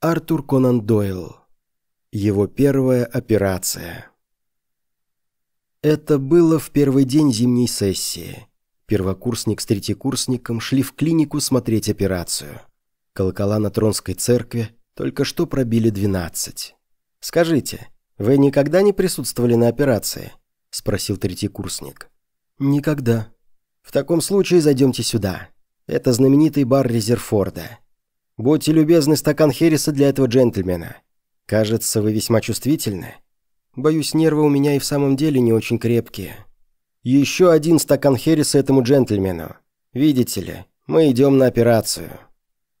Артур Конан Дойл. Его первая операция. Это было в первый день зимней сессии. Первокурсник с третьекурсником шли в клинику смотреть операцию. Колокола на Тронской церкви только что пробили 12. «Скажите, вы никогда не присутствовали на операции?» – спросил третьекурсник. «Никогда». «В таком случае зайдемте сюда. Это знаменитый бар Резерфорда. Будьте любезны, стакан Хереса для этого джентльмена. Кажется, вы весьма чувствительны. Боюсь, нервы у меня и в самом деле не очень крепкие. Еще один стакан Хереса этому джентльмену. Видите ли, мы идем на операцию».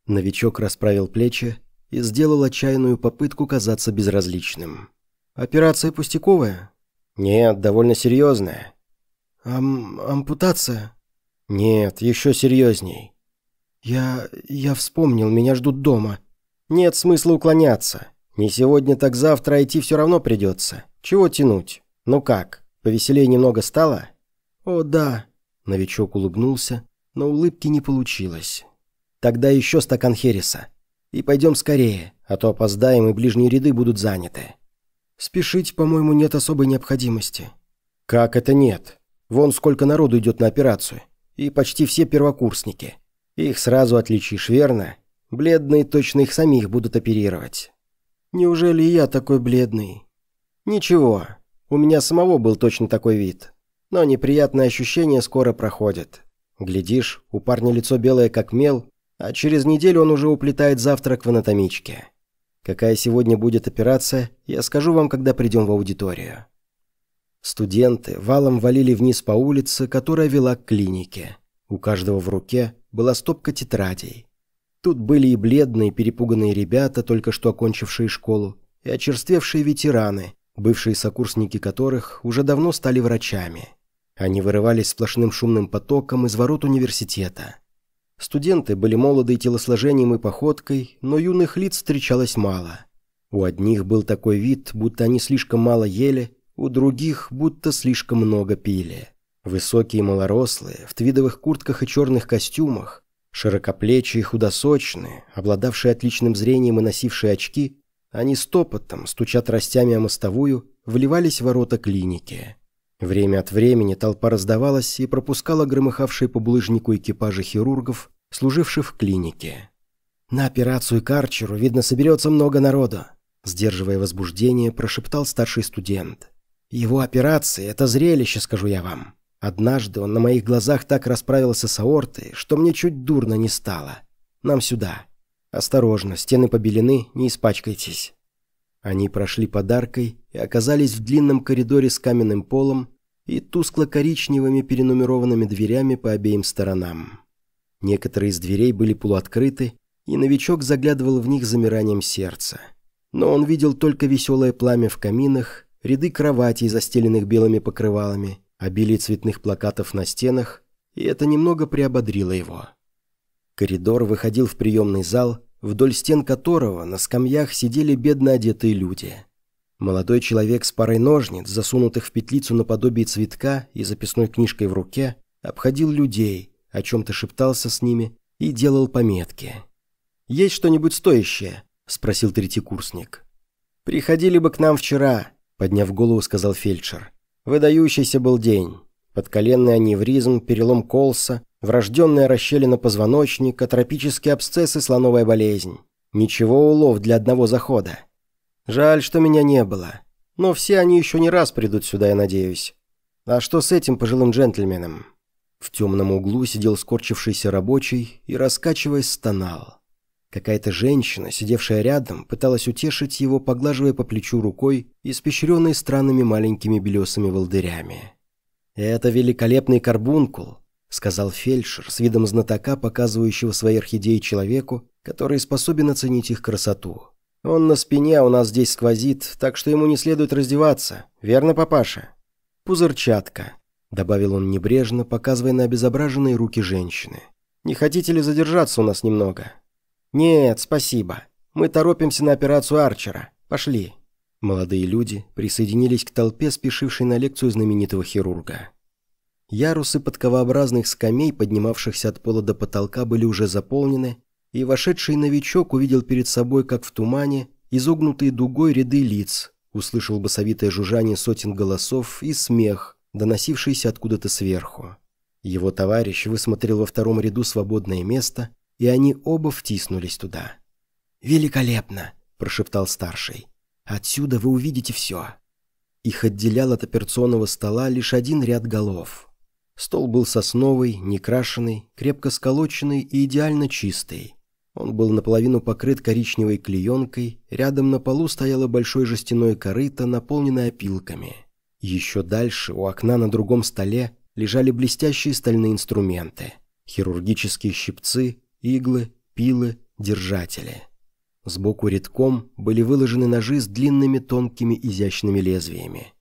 Новичок расправил плечи и сделал отчаянную попытку казаться безразличным. «Операция пустяковая?» «Нет, довольно серьезная». «Ам... ампутация?» «Нет, еще серьезней». «Я... я вспомнил, меня ждут дома». «Нет смысла уклоняться. Не сегодня, так завтра, а идти все равно придется. Чего тянуть? Ну как, повеселее немного стало?» «О, да». Новичок улыбнулся, но улыбки не получилось. «Тогда еще стакан Хереса. И пойдем скорее, а то опоздаем и ближние ряды будут заняты». «Спешить, по-моему, нет особой необходимости». «Как это нет? Вон сколько народу идет на операцию. И почти все первокурсники. Их сразу отличишь, верно? Бледные точно их самих будут оперировать. Неужели я такой бледный? Ничего, у меня самого был точно такой вид. Но неприятные ощущения скоро проходят. Глядишь, у парня лицо белое как мел, а через неделю он уже уплетает завтрак в анатомичке. Какая сегодня будет операция, я скажу вам, когда придем в аудиторию. Студенты валом валили вниз по улице, которая вела к клинике. У каждого в руке была стопка тетрадей. Тут были и бледные, перепуганные ребята, только что окончившие школу, и очерствевшие ветераны, бывшие сокурсники которых уже давно стали врачами. Они вырывались сплошным шумным потоком из ворот университета. Студенты были молоды телосложением и походкой, но юных лиц встречалось мало. У одних был такой вид, будто они слишком мало ели, у других будто слишком много пили. Высокие малорослые, в твидовых куртках и черных костюмах, широкоплечие и худосочные, обладавшие отличным зрением и носившие очки, они стопотом, стуча тростями о мостовую, вливались в ворота клиники. Время от времени толпа раздавалась и пропускала громыхавшие по булыжнику экипажи хирургов, служивших в клинике. «На операцию Карчеру, видно, соберется много народу», сдерживая возбуждение, прошептал старший студент. «Его операции – это зрелище, скажу я вам. Однажды он на моих глазах так расправился с аортой, что мне чуть дурно не стало. Нам сюда. Осторожно, стены побелены, не испачкайтесь». Они прошли подаркой и оказались в длинном коридоре с каменным полом и тускло-коричневыми перенумерованными дверями по обеим сторонам. Некоторые из дверей были полуоткрыты, и новичок заглядывал в них замиранием сердца. Но он видел только веселое пламя в каминах, ряды кроватей, застеленных белыми покрывалами, обилие цветных плакатов на стенах, и это немного приободрило его. Коридор выходил в приемный зал, вдоль стен которого на скамьях сидели бедно одетые люди. Молодой человек с парой ножниц, засунутых в петлицу наподобие цветка и записной книжкой в руке, обходил людей, о чем-то шептался с ними и делал пометки. «Есть что-нибудь стоящее?» – спросил третий курсник. «Приходили бы к нам вчера», – подняв голову, сказал фельдшер. «Выдающийся был день. Подколенный аневризм, перелом колса, врожденная расщелина позвоночника, тропический абсцесс и слоновая болезнь. Ничего улов для одного захода. Жаль, что меня не было. Но все они еще не раз придут сюда, я надеюсь. А что с этим пожилым джентльменом?» В темном углу сидел скорчившийся рабочий и, раскачиваясь, стонал. Какая-то женщина, сидевшая рядом, пыталась утешить его, поглаживая по плечу рукой, испещренной странными маленькими белесыми волдырями. «Это великолепный карбункул», — сказал фельдшер с видом знатока, показывающего свои орхидеи человеку, который способен оценить их красоту. «Он на спине, а у нас здесь сквозит, так что ему не следует раздеваться. Верно, папаша?» «Пузырчатка», — добавил он небрежно, показывая на обезображенные руки женщины. «Не хотите ли задержаться у нас немного?» «Нет, спасибо. Мы торопимся на операцию Арчера. Пошли». Молодые люди присоединились к толпе, спешившей на лекцию знаменитого хирурга. Ярусы подковообразных скамей, поднимавшихся от пола до потолка, были уже заполнены, и вошедший новичок увидел перед собой, как в тумане, изогнутые дугой ряды лиц, услышал басовитое жужжание сотен голосов и смех, доносившийся откуда-то сверху. Его товарищ высмотрел во втором ряду свободное место, и они оба втиснулись туда. «Великолепно!» – прошептал старший. «Отсюда вы увидите все». Их отделял от операционного стола лишь один ряд голов. Стол был сосновый, некрашенный, крепко сколоченный и идеально чистый. Он был наполовину покрыт коричневой клеенкой, рядом на полу стояло большое жестяное корыто, наполненное опилками. Еще дальше, у окна на другом столе, лежали блестящие стальные инструменты. Хирургические щипцы, иглы, пилы, держатели. Сбоку редком были выложены ножи с длинными тонкими изящными лезвиями.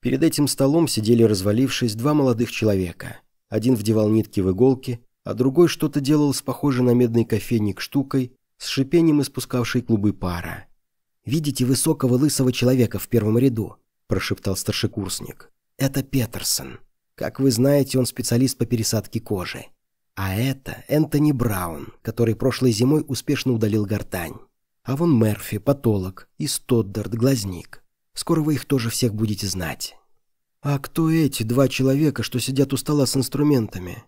Перед этим столом сидели развалившись два молодых человека. Один вдевал нитки в иголки, а другой что-то делал с похожей на медный кофейник штукой, с шипением испускавшей клубы пара. «Видите высокого лысого человека в первом ряду?» – прошептал старшекурсник. «Это Петерсон. Как вы знаете, он специалист по пересадке кожи. А это Энтони Браун, который прошлой зимой успешно удалил гортань. А вон Мерфи, патолог, и Стоддарт, глазник. Скоро вы их тоже всех будете знать». «А кто эти два человека, что сидят у стола с инструментами?»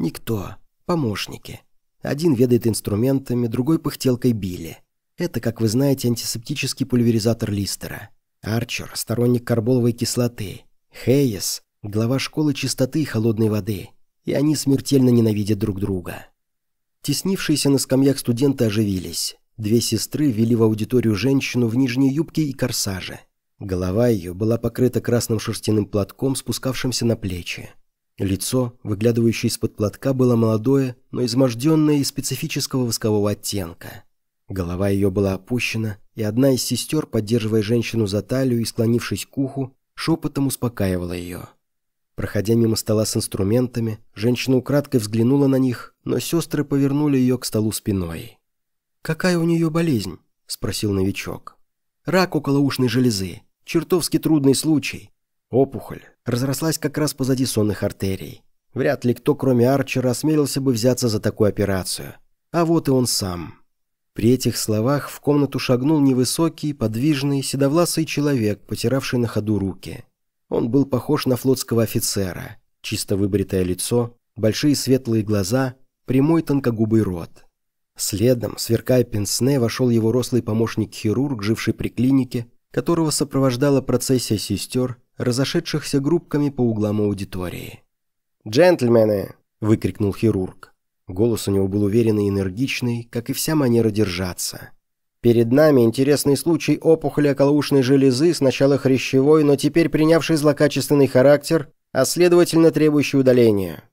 Никто. Помощники. Один ведает инструментами, другой пыхтелкой Билли. Это, как вы знаете, антисептический пульверизатор Листера. Арчер – сторонник карболовой кислоты. Хейес – глава школы чистоты и холодной воды. И они смертельно ненавидят друг друга. Теснившиеся на скамьях студенты оживились. Две сестры вели в аудиторию женщину в нижней юбке и корсаже. Голова ее была покрыта красным шерстяным платком, спускавшимся на плечи. Лицо, выглядывающее из-под платка, было молодое, но изможденное и специфического воскового оттенка. Голова ее была опущена, и одна из сестер, поддерживая женщину за талию и склонившись к уху, шепотом успокаивала ее. Проходя мимо стола с инструментами, женщина украдкой взглянула на них, но сестры повернули ее к столу спиной. «Какая у нее болезнь?» – спросил новичок. «Рак околоушной железы. Чертовски трудный случай. Опухоль разрослась как раз позади сонных артерий. Вряд ли кто, кроме Арчера, осмелился бы взяться за такую операцию. А вот и он сам. При этих словах в комнату шагнул невысокий, подвижный, седовласый человек, потиравший на ходу руки. Он был похож на флотского офицера. Чисто выбритое лицо, большие светлые глаза, прямой тонкогубый рот. Следом, сверкая пенсне, вошел его рослый помощник-хирург, живший при клинике, которого сопровождала процессия сестер разошедшихся группками по углам аудитории. «Джентльмены!» – выкрикнул хирург. Голос у него был уверенный и энергичный, как и вся манера держаться. «Перед нами интересный случай опухоли околоушной железы, сначала хрящевой, но теперь принявший злокачественный характер, а следовательно требующий удаления.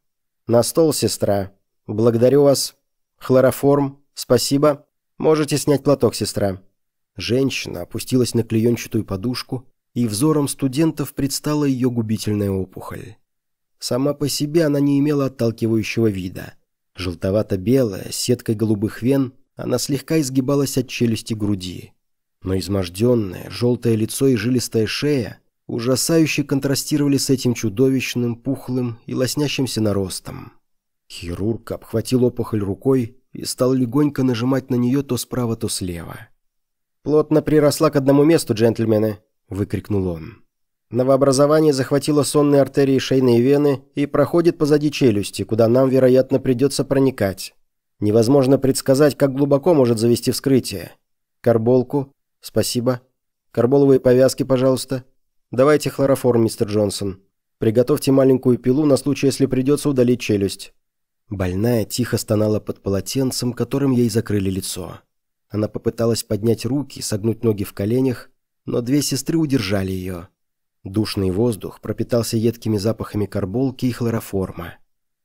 На стол, сестра. Благодарю вас. Хлороформ. Спасибо. Можете снять платок, сестра». Женщина опустилась на клеенчатую подушку и взором студентов предстала ее губительная опухоль. Сама по себе она не имела отталкивающего вида. Желтовато-белая, сеткой голубых вен, она слегка изгибалась от челюсти груди. Но изможденное, желтое лицо и жилистая шея ужасающе контрастировали с этим чудовищным, пухлым и лоснящимся наростом. Хирург обхватил опухоль рукой и стал легонько нажимать на нее то справа, то слева. «Плотно приросла к одному месту, джентльмены», – выкрикнул он. «Новообразование захватило сонные артерии шейной вены и проходит позади челюсти, куда нам, вероятно, придется проникать. Невозможно предсказать, как глубоко может завести вскрытие. Карболку? Спасибо. Карболовые повязки, пожалуйста. Давайте хлороформ, мистер Джонсон. Приготовьте маленькую пилу на случай, если придется удалить челюсть». Больная тихо стонала под полотенцем, которым ей закрыли лицо. Она попыталась поднять руки, согнуть ноги в коленях, но две сестры удержали ее. Душный воздух пропитался едкими запахами карболки и хлороформа.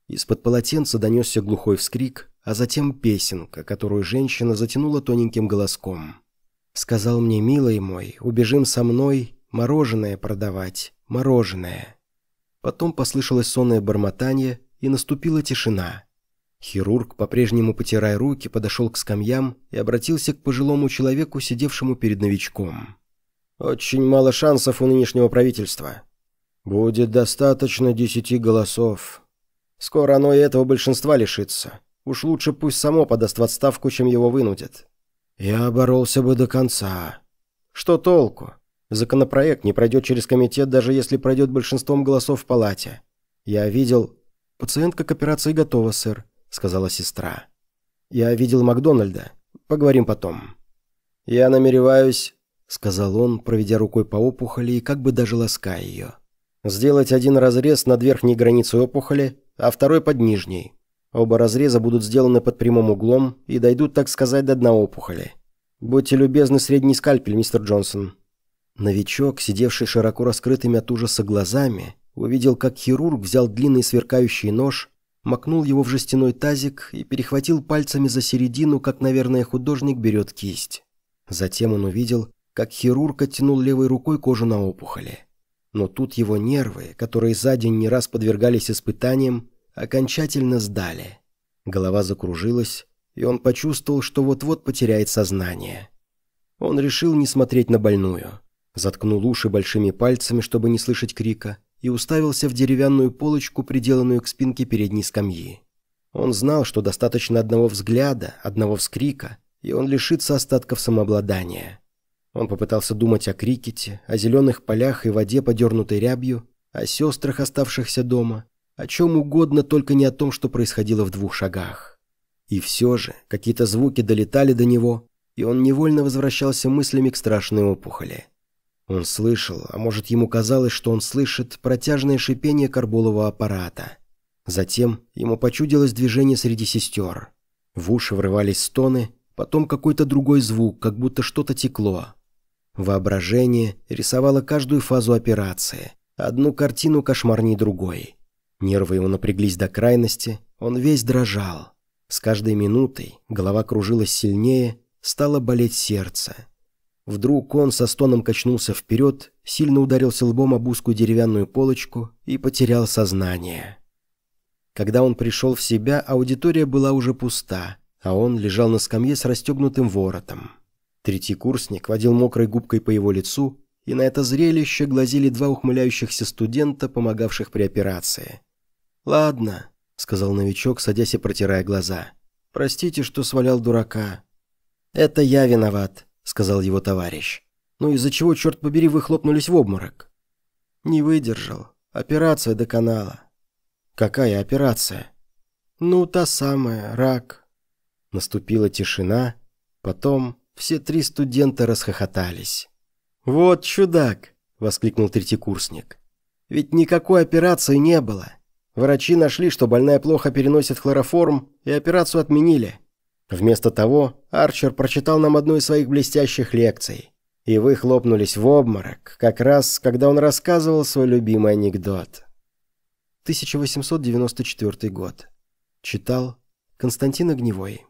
Из-под полотенца донесся глухой вскрик, а затем песенка, которую женщина затянула тоненьким голоском. «Сказал мне, милый мой, убежим со мной, мороженое продавать, мороженое». Потом послышалось сонное бормотание, и наступила тишина. Хирург, по-прежнему потирая руки, подошел к скамьям и обратился к пожилому человеку, сидевшему перед новичком. Очень мало шансов у нынешнего правительства. Будет достаточно десяти голосов. Скоро оно и этого большинства лишится. Уж лучше пусть само подаст в отставку, чем его вынудят. Я боролся бы до конца. Что толку? Законопроект не пройдет через комитет, даже если пройдет большинством голосов в палате. Я видел... Пациентка к операции готова, сэр, сказала сестра. Я видел Макдональда. Поговорим потом. Я намереваюсь, сказал он, проведя рукой по опухоли и как бы даже лаская ее. Сделать один разрез над верхней границей опухоли, а второй под нижней. Оба разреза будут сделаны под прямым углом и дойдут, так сказать, до дна опухоли. Будьте любезны, средний скальпель, мистер Джонсон. Новичок, сидевший широко раскрытыми от ужаса глазами, увидел, как хирург взял длинный сверкающий нож, макнул его в жестяной тазик и перехватил пальцами за середину, как, наверное, художник берет кисть. Затем он увидел, как хирург оттянул левой рукой кожу на опухоли. Но тут его нервы, которые за день не раз подвергались испытаниям, окончательно сдали. Голова закружилась, и он почувствовал, что вот-вот потеряет сознание. Он решил не смотреть на больную заткнул уши большими пальцами, чтобы не слышать крика, и уставился в деревянную полочку, приделанную к спинке передней скамьи. Он знал, что достаточно одного взгляда, одного вскрика, и он лишится остатков самообладания. Он попытался думать о крикете, о зеленых полях и воде, подернутой рябью, о сестрах, оставшихся дома, о чем угодно, только не о том, что происходило в двух шагах. И все же какие-то звуки долетали до него, и он невольно возвращался мыслями к страшной опухоли. Он слышал, а может ему казалось, что он слышит протяжное шипение карболового аппарата. Затем ему почудилось движение среди сестер. В уши врывались стоны, потом какой-то другой звук, как будто что-то текло. Воображение рисовало каждую фазу операции, одну картину кошмарней другой. Нервы его напряглись до крайности, он весь дрожал. С каждой минутой голова кружилась сильнее, стало болеть сердце. Вдруг он со стоном качнулся вперед, сильно ударился лбом об узкую деревянную полочку и потерял сознание. Когда он пришел в себя, аудитория была уже пуста, а он лежал на скамье с расстегнутым воротом. Третий курсник водил мокрой губкой по его лицу, и на это зрелище глазели два ухмыляющихся студента, помогавших при операции. «Ладно», — сказал новичок, садясь и протирая глаза. «Простите, что свалял дурака». «Это я виноват», — сказал его товарищ. «Ну из-за чего, черт побери, вы хлопнулись в обморок?» «Не выдержал. Операция до канала». «Какая операция?» «Ну, та самая, рак». Наступила тишина, потом все три студента расхохотались. «Вот чудак!» — воскликнул третьекурсник. «Ведь никакой операции не было. Врачи нашли, что больная плохо переносит хлороформ, и операцию отменили. Вместо того Арчер прочитал нам одну из своих блестящих лекций. И вы хлопнулись в обморок, как раз, когда он рассказывал свой любимый анекдот. 1894 год. Читал Константин Огневой.